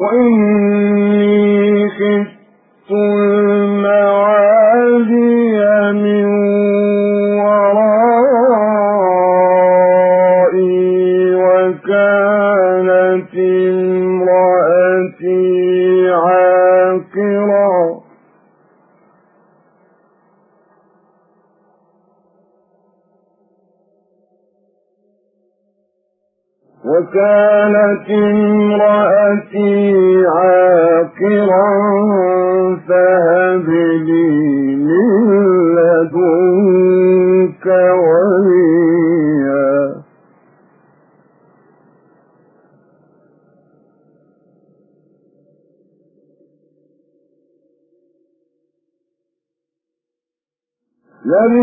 وإني وكانت امرأتي عاقرا فهب لي من لدنك وليا.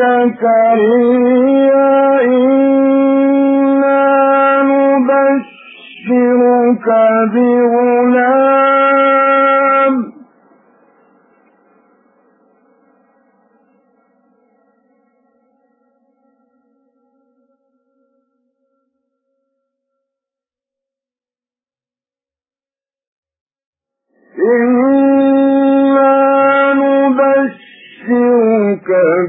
زكريا إنا نبشرك بغلام إنا بغلام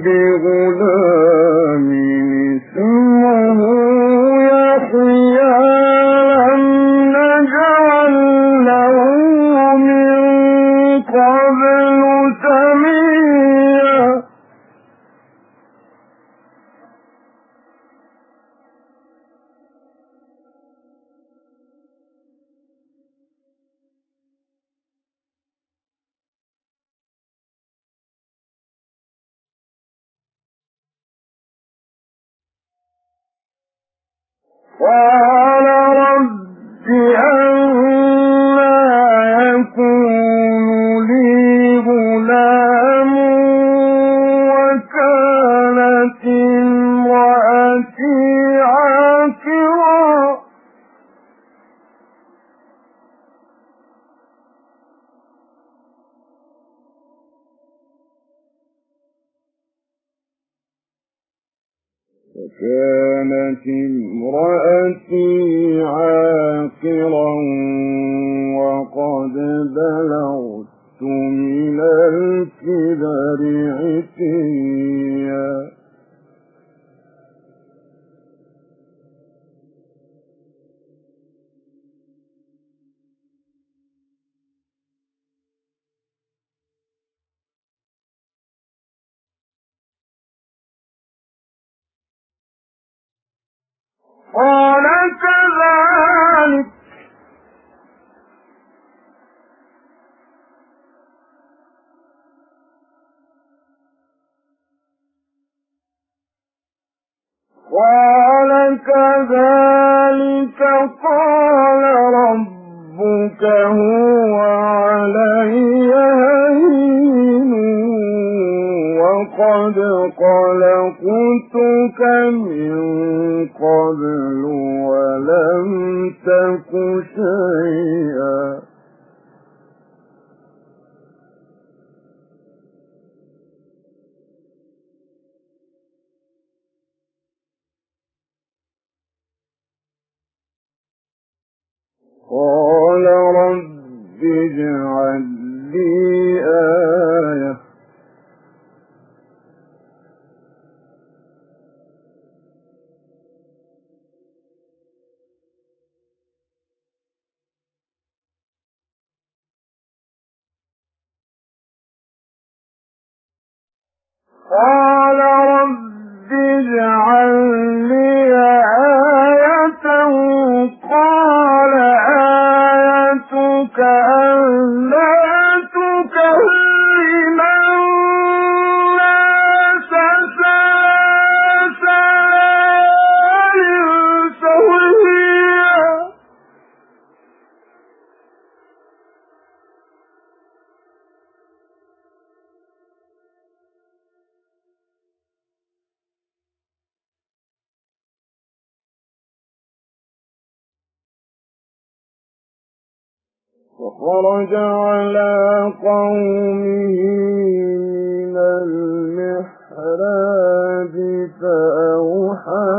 وكانت امرأتي عاقرا وقد بلغت من الكبر عتيا. قال كذلك. قال كذلك قال ربك هو علي وقد خلقتك من قبل ولم تك شيئا قال قال رب آية قال آيتك فخرج على قومه من المحراب فأوحى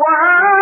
وآتيناه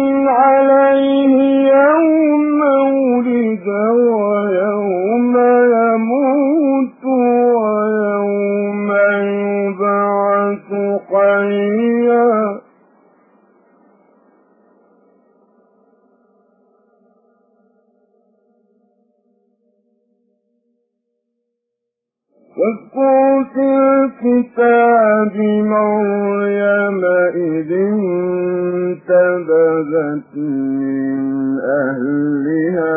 إذ من أهلها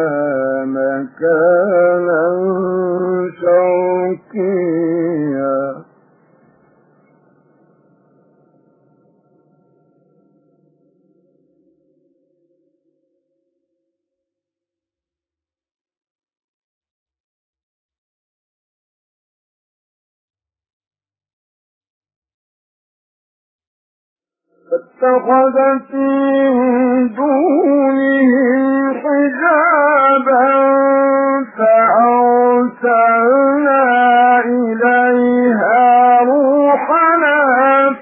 اتخذ في دونهم حجابا فأرسلنا إليها روحنا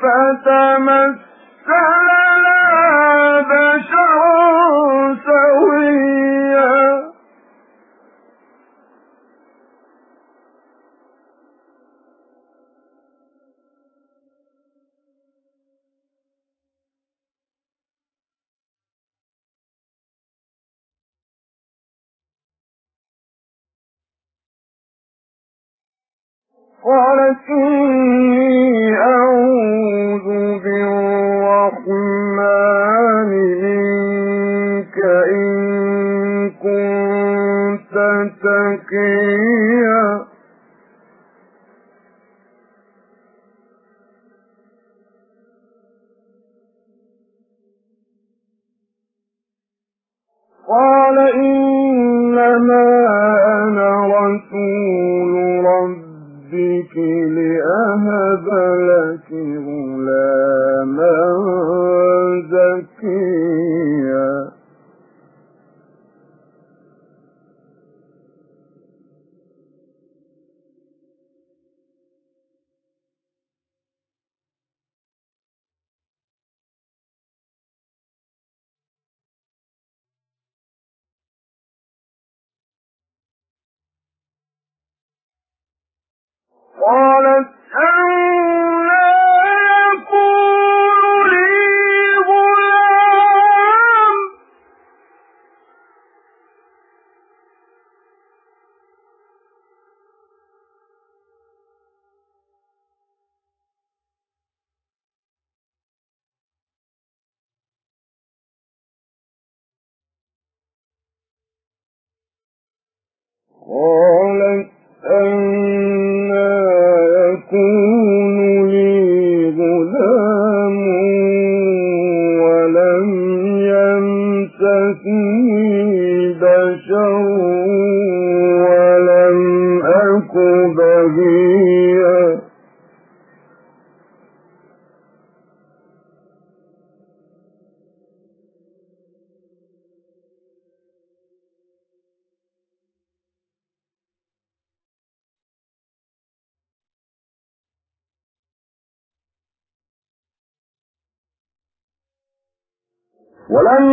فتمت قالت إني بالرحمن منك إن كنت تقيا. لك غلاما زكيا. قالت Turn ولم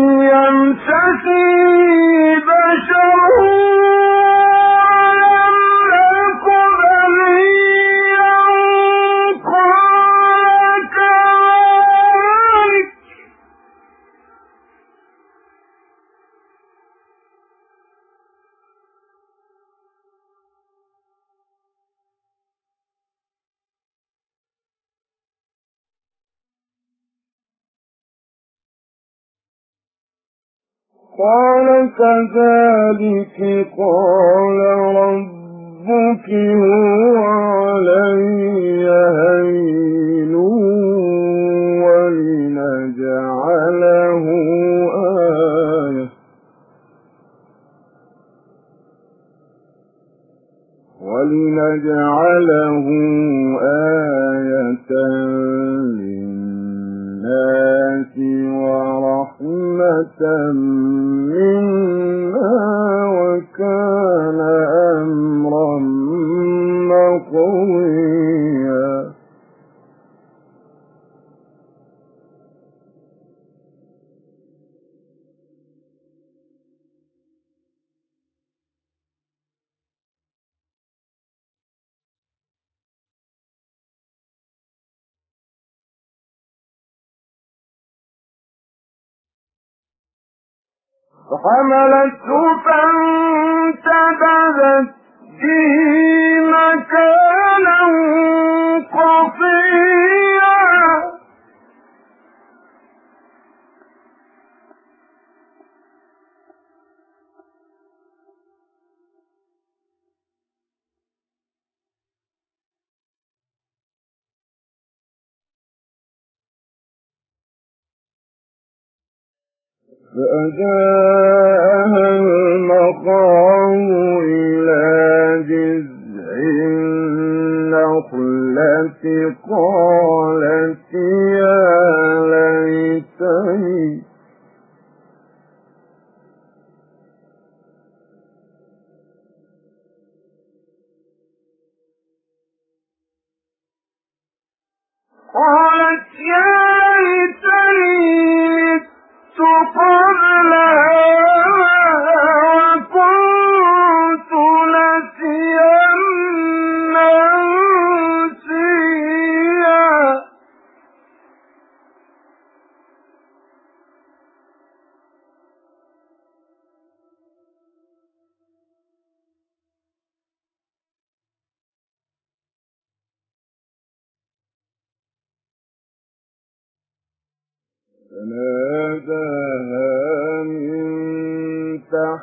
قال كذلك قال ربك هو علي هين ولنجعله آية. ولنجعله ورحمة منا وكان أمرا مقويا فحملته فانتبذت به فأجاءها المخاض إلى جذع النخلة قالت the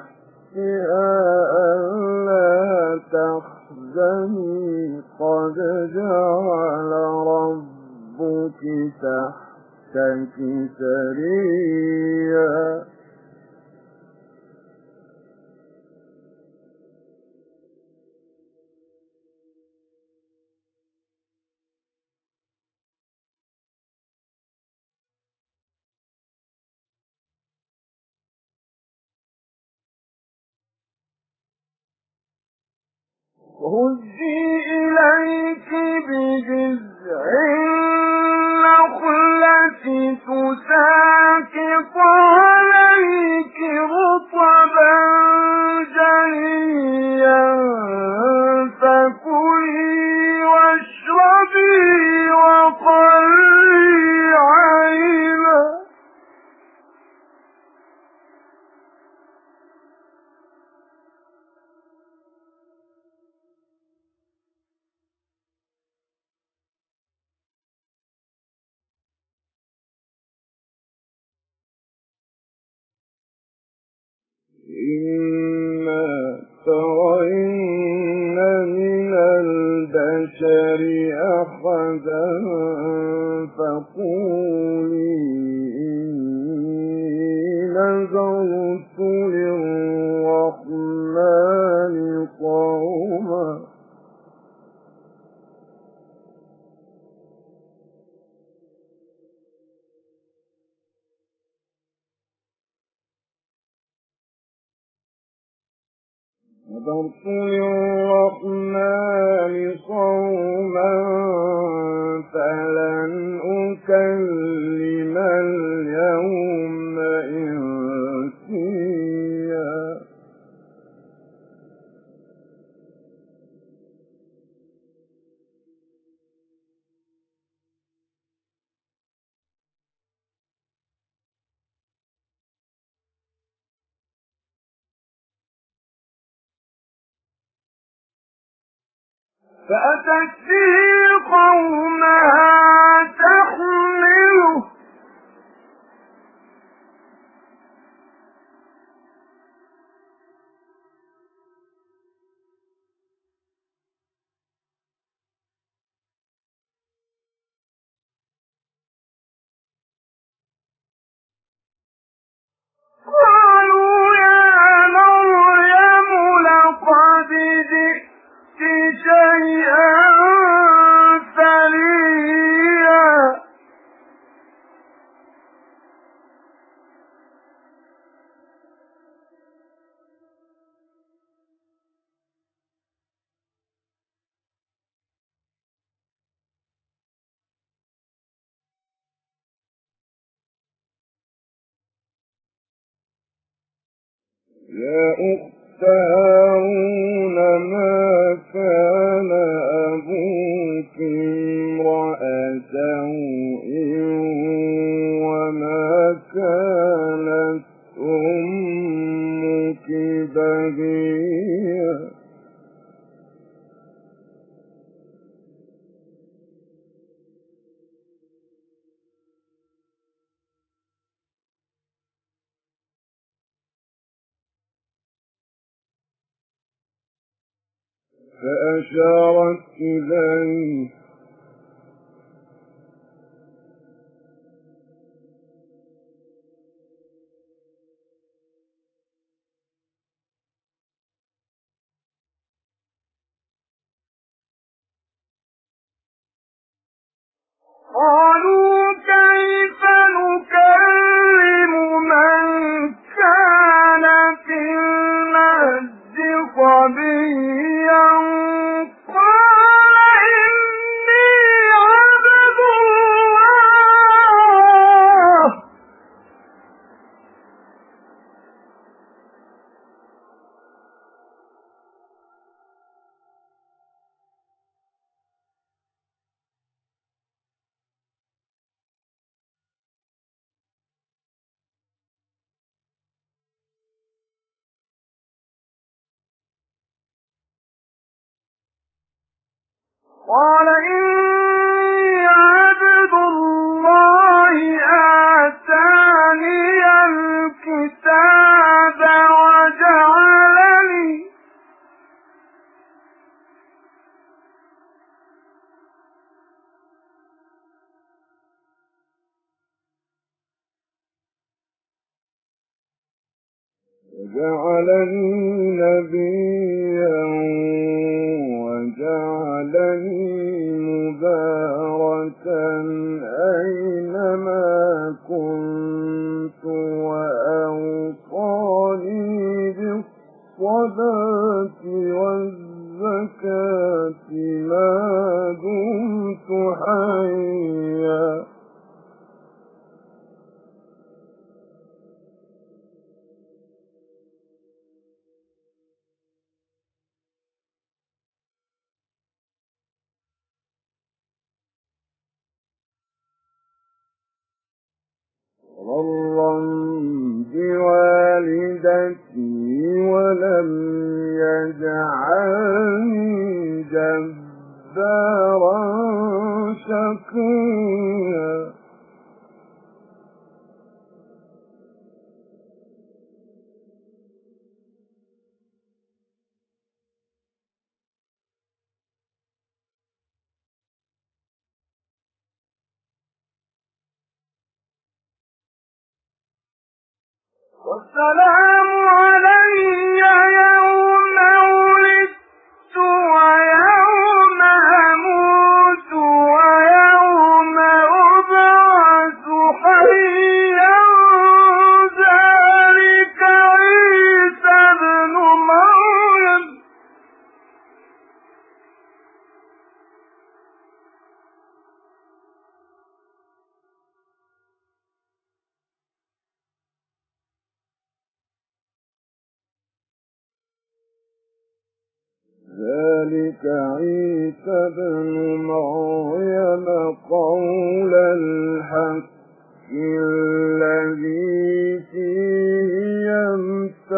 يا أخت هارون ما كان أبوك امرأ سوء وما كانت أمك بغيا فأشارت إليه قال إن والسلام عليكم أنت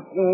تقول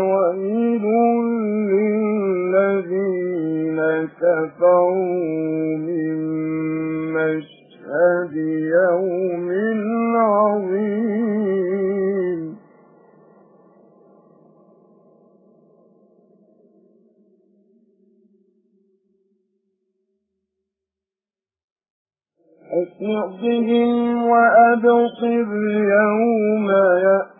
ويل للذين كفروا من مشهد يوم عظيم أسمع بهم وأبصر يوم يأتي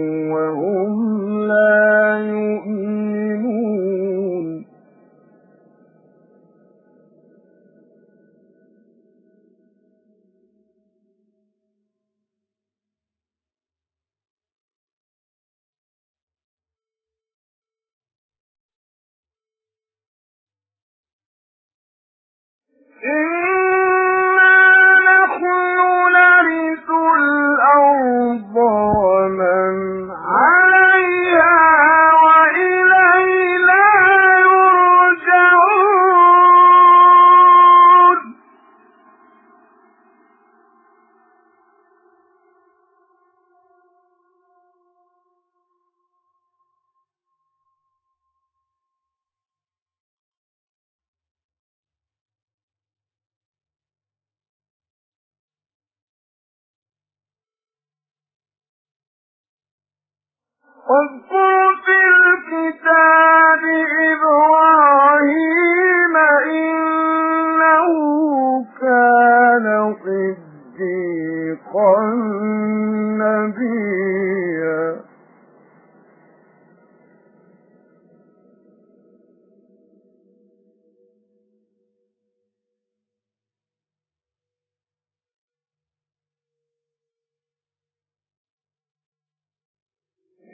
on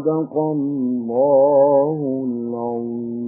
صدق الله العظيم.